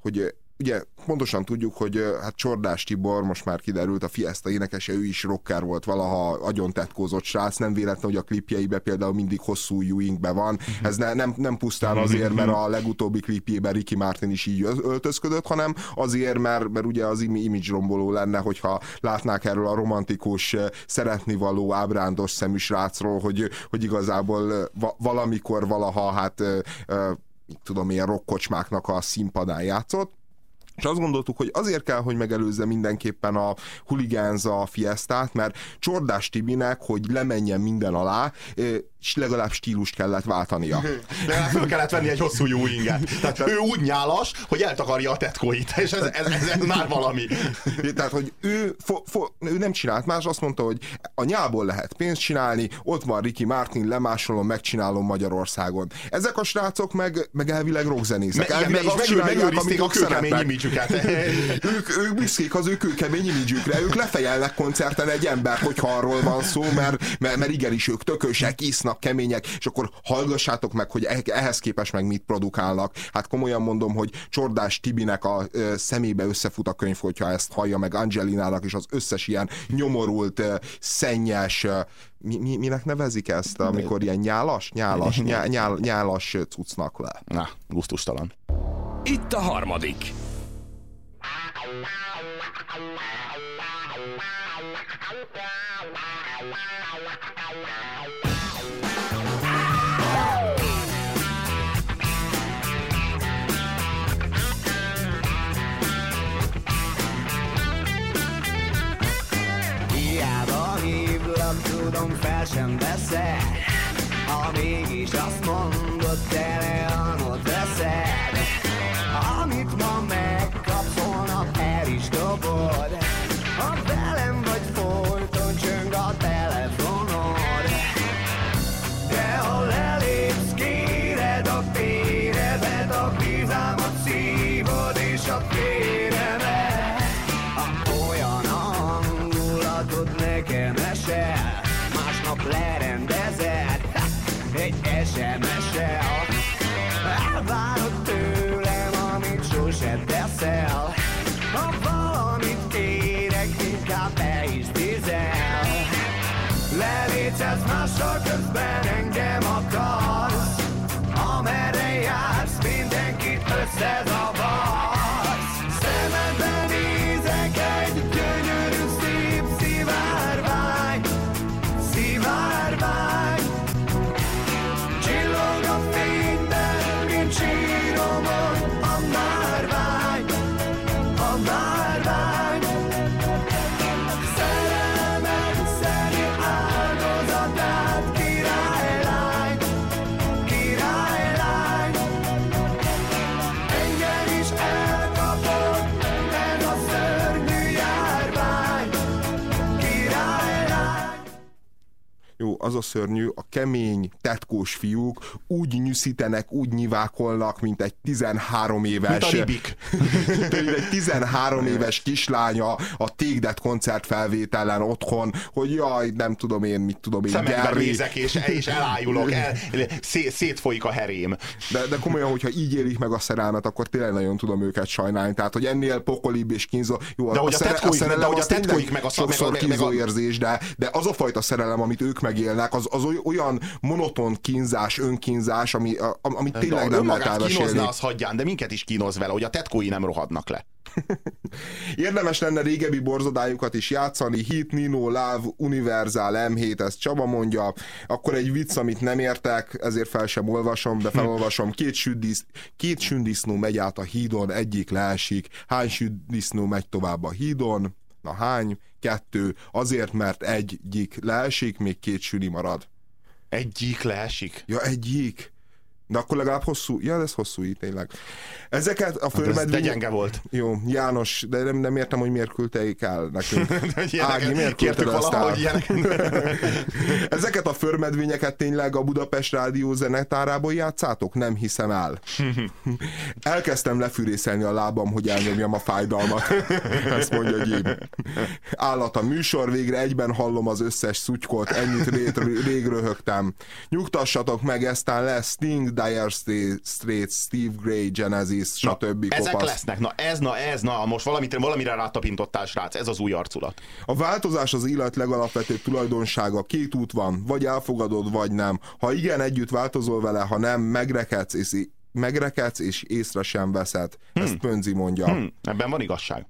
hogy ugye pontosan tudjuk, hogy hát Csordás Tibor, most már kiderült, a Fiesta énekese, ő is rocker volt valaha, agyon tetkózott srác, nem véletlen, hogy a klipjeibe például mindig hosszú ujjingbe van. Mhm. Ez ne, nem, nem pusztán azért, mert a legutóbbi klipjében Ricky Martin is így öltözködött, hanem azért, mert, mert ugye az image romboló lenne, hogyha látnák erről a romantikus, szeretnivaló, ábrándos szemű srácról, hogy, hogy igazából valamikor valaha hát tudom, ilyen rockkocsmáknak a színpadán játszott, és azt gondoltuk, hogy azért kell, hogy megelőzze mindenképpen a huligánza a fiesztát, mert Csordás Tibinek, hogy lemenjen minden alá, és legalább stílust kellett váltania. *laughs* Legalább föl kellett venni egy hosszú jó inget. Tehát ő úgy nyálas, hogy eltakarja a tetkóit, és ez, ez, ez, ez már valami. *laughs* Tehát, hogy ő, fo, fo, ő nem csinált más, azt mondta, hogy a nyából lehet pénzt csinálni, ott van Ricky Martin, lemásolom, megcsinálom Magyarországon. Ezek a srácok meg, meg elvileg rockzenészek. Me, elvileg és azt megőrizték a kőkemény imidzsüket. *laughs* ők, ők büszkék az ő kőkemény imidzsükre, ők lefejelnek koncerten egy ember, hogyha arról van szó, mert, mert, mert igenis ők tökösek, isznak, kemények, és akkor hallgassátok meg, hogy eh- ehhez képest meg mit produkálnak. Hát komolyan mondom, hogy Csordás Tibinek a ö, szemébe összefut a könyv, hogyha ezt hallja meg Angelinának, és az összes ilyen nyomorult, ö, szennyes, ö, mi, mi, minek nevezik ezt, amikor ilyen nyálas, nyálas, *laughs* nyá, nyál, nyálas cuccnak le. Na, gusztustalan. Itt a harmadik. Hiába hívlak, tudom fel sem veszed Ha mégis azt mondod, teleanot veszed dobod Ha velem vagy folyton az a szörnyű, a kemény, tetkós fiúk úgy nyűszítenek, úgy nyivákolnak, mint egy 13 éves... Mint a *laughs* egy 13 éves kislánya a Tégdet koncertfelvételen otthon, hogy jaj, nem tudom én, mit tudom én, Szemekbe nézek, és, és elájulok, *laughs* el, szé, szétfolyik a herém. De, de komolyan, hogyha így élik meg a szerelmet, akkor tényleg nagyon tudom őket sajnálni. Tehát, hogy ennél pokolibb és kínzó. Jó, De hogy a tetkóik- de hogy a tetkóik meg a- sokszor meg a- meg a- kínzó érzés, de, de az a fajta szerelem, amit ők megélnek, az, az oly- olyan monoton kínzás, önkínzás, ami, a, amit tényleg de nem lehet elmesélni. az hagyján, de minket is kínoz vele, hogy a tetkói nem rohadnak le. *laughs* Érdemes lenne régebbi borzadájukat is játszani, Hit, Nino, Love, Universal, M7, ezt Csaba mondja, akkor egy vicc, amit nem értek, ezért fel sem olvasom, de felolvasom, két, süddisz, két sündisznó megy át a hídon, egyik leesik, hány sündisznó megy tovább a hídon, na hány? Kettő, azért, mert egyik leesik, még két süni marad. Egyik leesik. Ja, egyik. De akkor legalább hosszú, ja, ez hosszú így tényleg. Ezeket a Hát Ez de fölmedvény... gyenge volt. Jó, János, de nem, nem értem, hogy miért küldték el nekünk. *laughs* Ági, miért küldted ezt el? *laughs* Ezeket a förmedvényeket tényleg a Budapest Rádió zenetárából játszátok? Nem hiszem el. *laughs* Elkezdtem lefűrészelni a lábam, hogy elnyomjam a fájdalmat. Ezt mondja Gyim. Állat a műsor, végre egyben hallom az összes szutykot, ennyit rég röhögtem. Nyugtassatok meg, eztán lesz Sting, Dire Straits, Steve Gray, Genesis, stb. Ezek kopasz. lesznek. Na ez, na ez, na most valamit, valamire rátapintottál, srác. Ez az új arculat. A változás az élet legalapvetőbb tulajdonsága. Két út van, vagy elfogadod, vagy nem. Ha igen, együtt változol vele, ha nem, megrekedsz és, megrekedsz, és észre sem veszed. Ezt Pönzi mondja. Hm, ebben van igazság.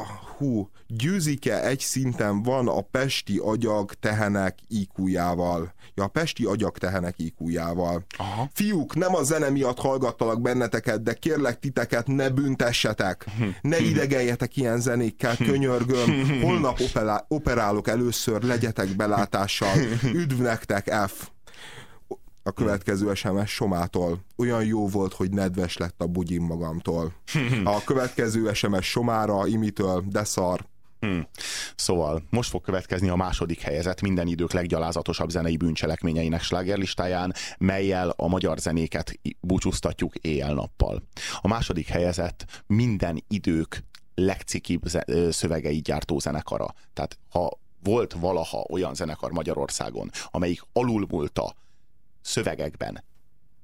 IQ győzike egy szinten van a pesti agyag tehenek IQ-jával. Ja, a pesti agyag tehenek IQ-jával. Aha. Fiúk, nem a zene miatt hallgattalak benneteket, de kérlek titeket, ne büntessetek. Ne idegeljetek ilyen zenékkel, könyörgöm. Holnap operá- operálok először, legyetek belátással. Üdv nektek, F. A következő SMS Somától. Olyan jó volt, hogy nedves lett a bugyim magamtól. A következő SMS Somára, Imitől, de szar. Hmm. Szóval most fog következni a második helyezett minden idők leggyalázatosabb zenei bűncselekményeinek slágerlistáján, melyel a magyar zenéket búcsúztatjuk éjjel-nappal. A második helyezett minden idők legcikibb szövegeit gyártó zenekara. Tehát ha volt valaha olyan zenekar Magyarországon, amelyik alulmúlta szövegekben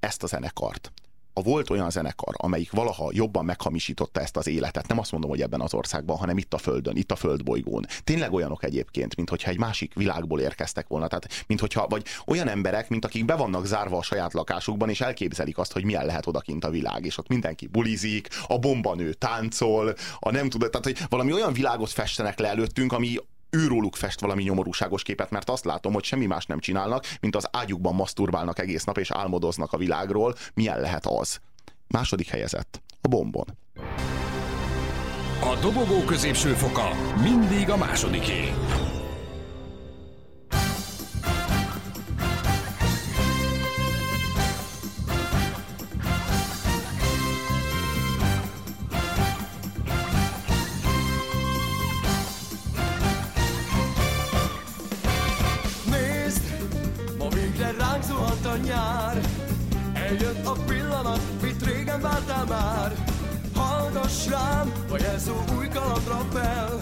ezt a zenekart, ha volt olyan zenekar, amelyik valaha jobban meghamisította ezt az életet, nem azt mondom, hogy ebben az országban, hanem itt a Földön, itt a Földbolygón. Tényleg olyanok egyébként, mint hogyha egy másik világból érkeztek volna. Tehát, mint hogyha, vagy olyan emberek, mint akik be vannak zárva a saját lakásukban, és elképzelik azt, hogy milyen lehet odakint a világ, és ott mindenki bulizik, a bombanő táncol, a nem tudod, tehát, hogy valami olyan világot festenek le előttünk, ami őróluk fest valami nyomorúságos képet, mert azt látom, hogy semmi más nem csinálnak, mint az ágyukban maszturbálnak egész nap, és álmodoznak a világról. Milyen lehet az? Második helyezett. A bombon. A dobogó középső foka mindig a másodiké. Eljött a pillanat, mit régen vártál már? Hallgass rám, a jelszó új kalandra fel.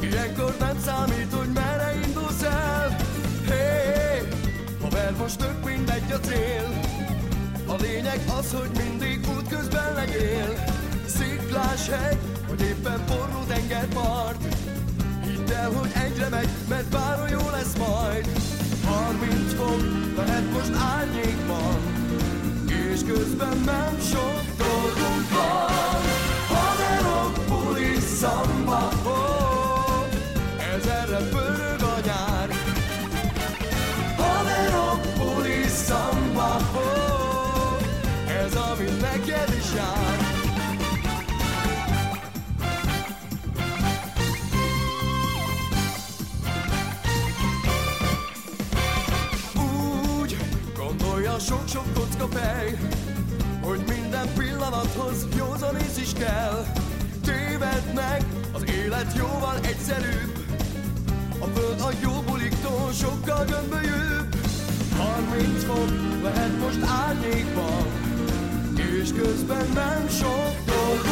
Ilyenkor nem számít, hogy merre indulsz el. Hé, hey, haver, most tök mindegy a cél. A lényeg az, hogy mindig út közben legyél. Sziklás hegy, vagy éppen forró tengerpart Hidd el, hogy egyre megy, mert bárhol jó lesz majd. 30 fok, lehet most árnyékban És közben nem sok dolgunk van. Haverok, buli, szamba oh, Ez erre pörög a nyár. Haverok, buli, szamba oh, Ez ami neked is jár gondolja sok-sok kocka fej Hogy minden pillanathoz józan ész is kell. Tévednek, az élet jóval egyszerűbb. A föld a jó buliktól sokkal gömbölyűbb. 30 fok lehet most árnyékban És közben nem sok dolgunk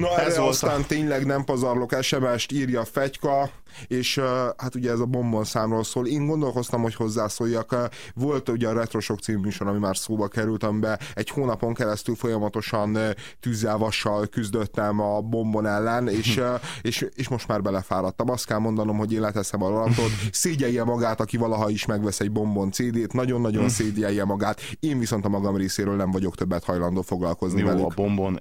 Na Ez erre volt aztán tényleg nem pazarlok SMS-t, írja Fegyka, és uh, hát ugye ez a bombon számról szól. Én gondolkoztam, hogy hozzászóljak. Uh, Volt ugye a Retrosok című műsor, ami már szóba került, amiben egy hónapon keresztül folyamatosan uh, tűzzel-vassal küzdöttem a bombon ellen, és, *laughs* és, és most már belefáradtam. Azt kell mondanom, hogy én leteszem a rolantot. Szégyelje magát, aki valaha is megvesz egy bombon CD-t, nagyon-nagyon szégyelje magát. Én viszont a magam részéről nem vagyok többet hajlandó foglalkozni Jó, velük. a bombon.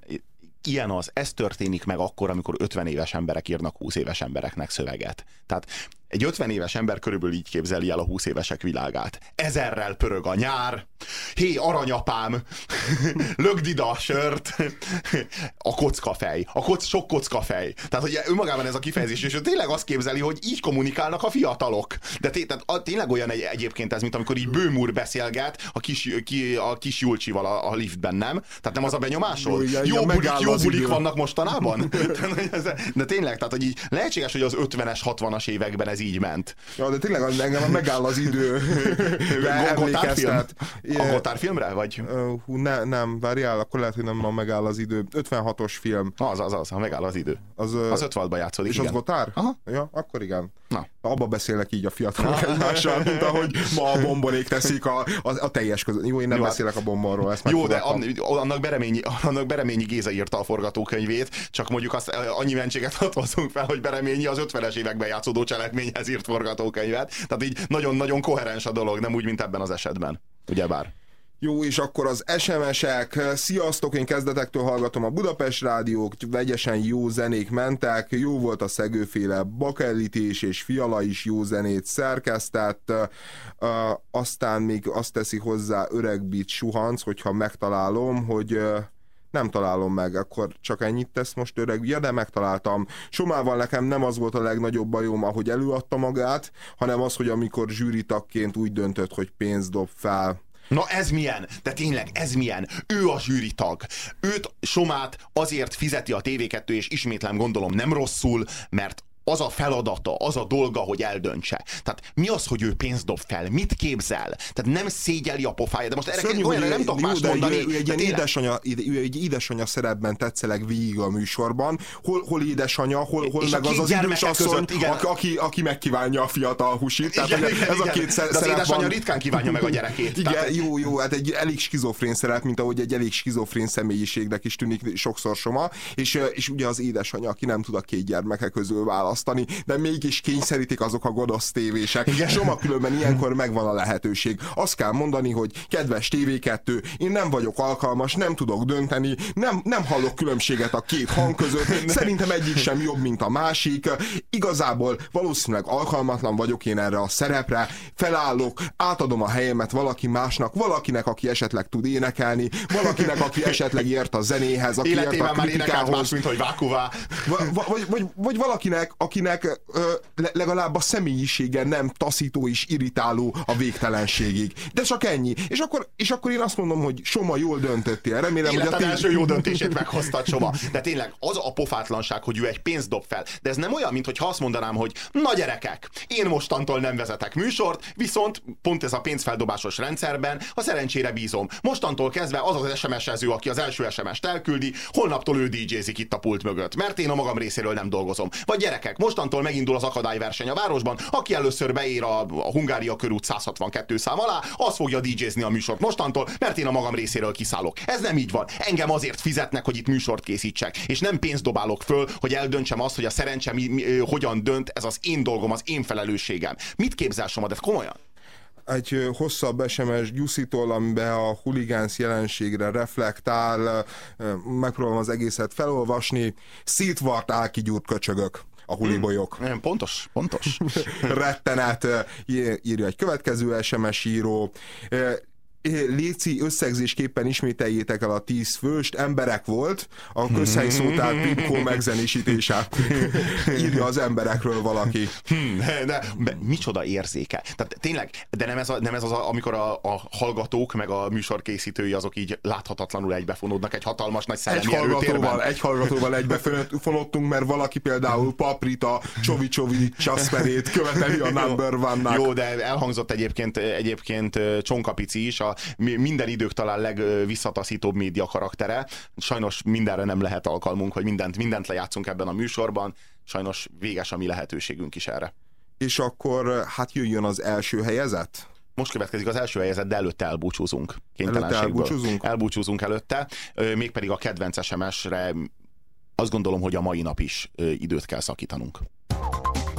Ilyen az, ez történik meg akkor, amikor 50 éves emberek írnak 20 éves embereknek szöveget. Tehát egy 50 éves ember körülbelül így képzeli el a 20 évesek világát. Ezerrel pörög a nyár, hé, aranyapám, *laughs* lögd ide a sört, a kockafej, a koc, sok kockafej. Tehát, hogy önmagában ez a kifejezés, és ő tényleg azt képzeli, hogy így kommunikálnak a fiatalok. De té, tehát, a, tényleg olyan egy, egyébként ez, mint amikor így bőmúr beszélget a kis, ki, a kis Julcsival a, a liftben, nem? Tehát nem az a benyomásod? Jó, Jó, bulik, jó bulik vannak mostanában? *laughs* *laughs* De tényleg, tehát, hogy így lehetséges, hogy az 50-es, 60-as években ez így ment. Ja, de tényleg az- engem megáll az idő. *laughs* De Gotthard film? emlékeztet. A Gotthard filmre? Vagy? Hú, ne, nem, várjál, akkor lehet, hogy nem ma megáll az idő. 56-os film. Az, az, az, ha megáll az idő. Az, Az 56-ban játszódik, és igen. az Gotár? Aha. Ja, akkor igen. Na. Abba beszélek így a fiatalok *laughs* egymással, mint ahogy ma a bombonék teszik a, a, a teljes között. Jó, én nem Jó, hát- beszélek a bombonról, ezt Jó, de annak Bereményi, annak Bereményi Géza írta a forgatókönyvét, csak mondjuk azt annyi mentséget adhozunk fel, hogy Bereményi az 50-es években játszódó cselekményhez írt forgatókönyvet. Tehát így nagyon-nagyon koherens a dolog, nem úgy, mint ebben az esetben. Ugyebár. Jó, és akkor az SMS-ek. Sziasztok, én kezdetektől hallgatom a Budapest rádiók, vegyesen jó zenék mentek, jó volt a szegőféle bakellités, és Fiala is jó zenét szerkesztett, uh, aztán még azt teszi hozzá öreg bit suhanc, hogyha megtalálom, hogy nem találom meg, akkor csak ennyit tesz most öreg, ja, de megtaláltam. Somával nekem nem az volt a legnagyobb bajom, ahogy előadta magát, hanem az, hogy amikor zsűritagként úgy döntött, hogy pénzt dob fel, Na ez milyen? De tényleg, ez milyen? Ő a zsűritag. Őt, Somát azért fizeti a TV2, és ismétlem gondolom nem rosszul, mert az a feladata, az a dolga, hogy eldöntse. Tehát mi az, hogy ő pénzt dob fel? Mit képzel? Tehát nem szégyeli a pofája, de most erre Szörnyű, olyan nem tudok más mondani. Ő, ő egy ilyen édesanya, ő egy édesanya szerepben tetszeleg végig a műsorban. Hol, hol édesanya, hol, hol meg az az idős asszony, aki, aki, megkívánja a fiatal husit. Tehát Igen, igen, ez a két szer- De az szerep édesanyja van. ritkán kívánja meg a gyerekét. Igen, Tehát- jó, jó, hát egy elég skizofrén szerep, mint ahogy egy elég skizofrén személyiségnek is tűnik sokszor Soma, és, és ugye az édesanyja, aki nem tud a két gyermeke közül választani, de mégis kényszerítik azok a gonosz tévések. Igen. Soma különben ilyenkor megvan a lehetőség. Azt kell mondani, hogy kedves TV2, én nem vagyok alkalmas, nem tudok dönteni, nem, nem hallok különbséget a két hang között, *laughs* szerintem egyik sem jobb, mint a másik. Igazából valószínűleg alkalmatlan vagyok én erre a szerepre, felállok, átadom a helyemet valaki másnak, valakinek, aki esetleg tud énekelni, valakinek, aki esetleg ért a zenéhez, aki ért a Életében már énekelt más, kritikához, mint hogy Vákuvá. Va- va- vagy, vagy, vagy valakinek, akinek ö, le- legalább a személyisége nem taszító és irritáló a végtelenségig. De csak ennyi. És akkor, és akkor én azt mondom, hogy Soma jól döntöttél. Remélem, hogy a Életed első jó döntését meghoztad Soma. De tényleg az a pofátlanság, hogy ő egy pénzt dob fel. De ez nem olyan, mintha azt mondanám, hogy na gyerekek, én mostantól nem vezetek műsort, viszont pont ez a pénzfeldobásos rendszerben a szerencsére bízom. Mostantól kezdve az az SMS-ező, aki az első SMS-t elküldi, holnaptól ő DJ-zik itt a pult mögött, mert én a magam részéről nem dolgozom. Vagy gyerekek, mostantól megindul az akadályverseny a városban, aki először beér a, a Hungária körút 162 szám alá, az fogja DJ-zni a műsort mostantól, mert én a magam részéről kiszállok. Ez nem így van. Engem azért fizetnek, hogy itt műsort készítsek, és nem pénzt dobálok föl, hogy eldöntsem azt, hogy a szerencse mi, mi, hogyan dönt, ez az én dolgom, az én felelősségem. Mit képzel Soma, de komolyan? egy hosszabb SMS Gyuszitól, amiben a huligánsz jelenségre reflektál, megpróbálom az egészet felolvasni. Szétvart álkigyúrt köcsögök a hulibolyok. Nem, Pontos, pontos. *laughs* rettenet, írja egy következő SMS író. Léci összegzésképpen ismételjétek el a tíz főst, emberek volt, a közhelyszótár Pipko megzenésítése. *laughs* Írja az emberekről valaki. Hmm, de, de micsoda érzéke. Tehát tényleg, de nem ez, a, nem ez az, a, amikor a, a hallgatók, meg a műsorkészítői azok így láthatatlanul egybefonódnak egy hatalmas nagy Egy szellemi hallgatóval, erőtérben. egy hallgatóval egybefonottunk, mert valaki például Paprita, Csovi Csovi Csaszperét követeli a number one-nak. Jó, de elhangzott egyébként, egyébként Csonkapici is, a a minden idők talán legvisszataszítóbb média karaktere. Sajnos mindenre nem lehet alkalmunk, hogy mindent, mindent lejátszunk ebben a műsorban. Sajnos véges a mi lehetőségünk is erre. És akkor hát jöjjön az első helyezett? Most következik az első helyzet, de előtte elbúcsúzunk. Kénytelenségből. elbúcsúzunk? Elbúcsúzunk előtte, mégpedig a kedvenc SMS-re azt gondolom, hogy a mai nap is időt kell szakítanunk.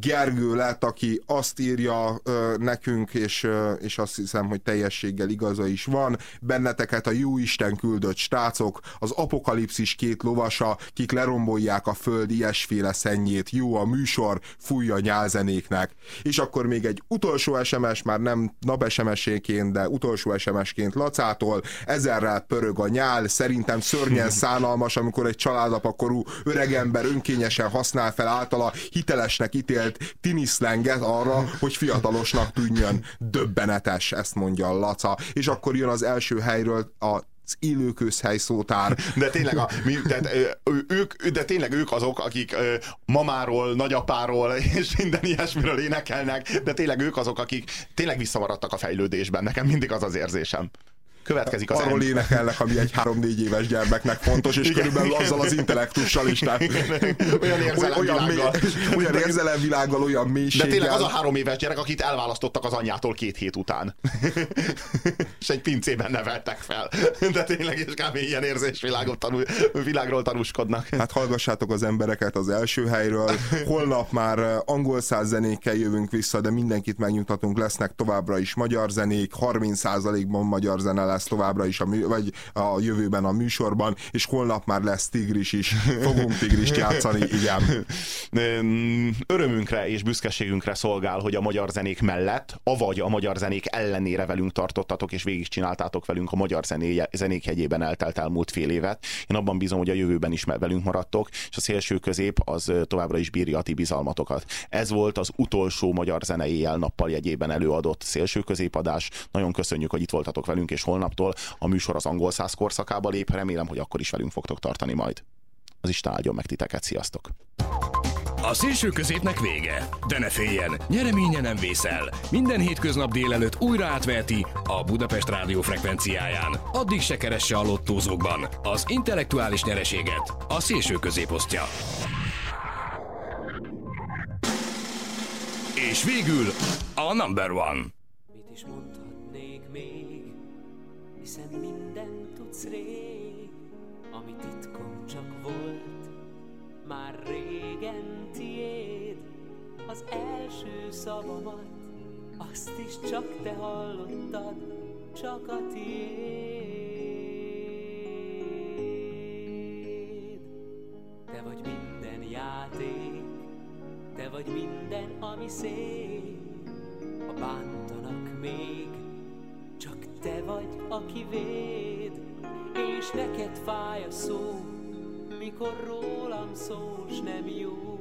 Gergő lett, aki azt írja ö, nekünk, és, ö, és azt hiszem, hogy teljességgel igaza is van. Benneteket a jó Isten küldött stácok, az apokalipszis két lovasa, kik lerombolják a föld ilyesféle szennyét. Jó a műsor, fúj a nyálzenéknek. És akkor még egy utolsó SMS, már nem nap SMS-éként, de utolsó SMS-ként Lacától. Ezerrel pörög a nyál, szerintem szörnyen *laughs* szánalmas, amikor egy családapakorú öregember önkényesen használ fel általa hitelesnek ítélt tiniszlenget arra, hogy fiatalosnak tűnjön. Döbbenetes, ezt mondja a Laca. És akkor jön az első helyről a az élőközhely szótár. De tényleg, a, mi, ö, ők, de tényleg ők azok, akik mamáról, nagyapáról és minden ilyesmiről énekelnek, de tényleg ők azok, akik tényleg visszamaradtak a fejlődésben. Nekem mindig az az érzésem. Következik az Arról énekelnek, ami egy három-négy éves gyermeknek fontos, és Igen, körülbelül igen. azzal az intellektussal is. Tehát, Olyan érzelemvilággal. mély- olyan érzelemvilággal, olyan De mélységgel. tényleg az a három éves gyerek, akit elválasztottak az anyjától két hét után. *laughs* és egy pincében neveltek fel. De tényleg, és kb. ilyen érzésvilágot tanul, világról tanúskodnak. Hát hallgassátok az embereket az első helyről. Holnap már eh, angol száz zenékkel jövünk vissza, de mindenkit megnyugtatunk, lesznek továbbra is magyar zenék, 30%-ban magyar zene lesz továbbra is a, mű, vagy a jövőben a műsorban, és holnap már lesz tigris is. Fogunk tigrist játszani, igen. *laughs* Öm, Örömünkre és büszkeségünkre szolgál, hogy a magyar zenék mellett, avagy a magyar zenék ellenére velünk tartottatok, és végigcsináltátok velünk a magyar zené, zenék hegyében eltelt elmúlt fél évet. Én abban bízom, hogy a jövőben is velünk maradtok, és a szélső közép az továbbra is bírja a ti bizalmatokat. Ez volt az utolsó magyar zene éjjel-nappal jegyében előadott szélső középadás. Nagyon köszönjük, hogy itt voltatok velünk, és holnaptól a műsor az angol száz korszakába lép. Remélem, hogy akkor is velünk fogtok tartani majd. Az Isten áldjon meg titeket, sziasztok! A szélső középnek vége, de ne féljen, nyereménye nem vészel. Minden hétköznap délelőtt újra átveheti a Budapest rádió frekvenciáján. Addig se keresse a lottózókban. Az intellektuális nyereséget a szélső közép osztja. És végül a number one. Mit is mondhatnék még, hiszen mindent tudsz rég, ami titkom csak volt, már régen tiéd, az első szavamat, azt is csak te hallottad, csak a tiéd. Te vagy minden játék, te vagy minden, ami szép, ha bántanak még, te vagy, aki véd, és neked fáj a szó, mikor rólam szó, s nem jó,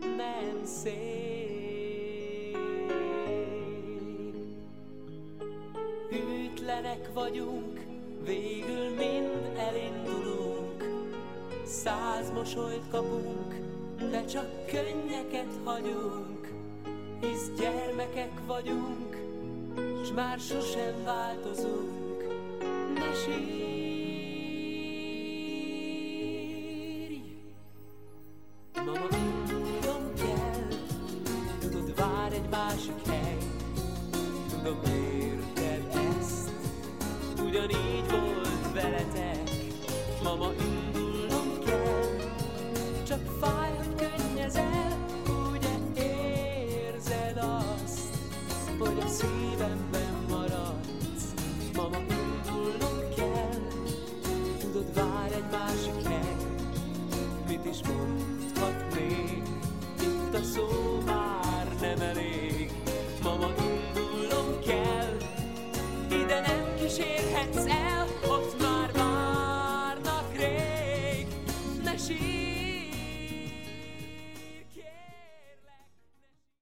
nem szép. Hűtlenek vagyunk, végül mind elindulunk, száz mosolyt kapunk, de csak könnyeket hagyunk, hisz gyermekek vagyunk, már sosem változunk. Ne sírj!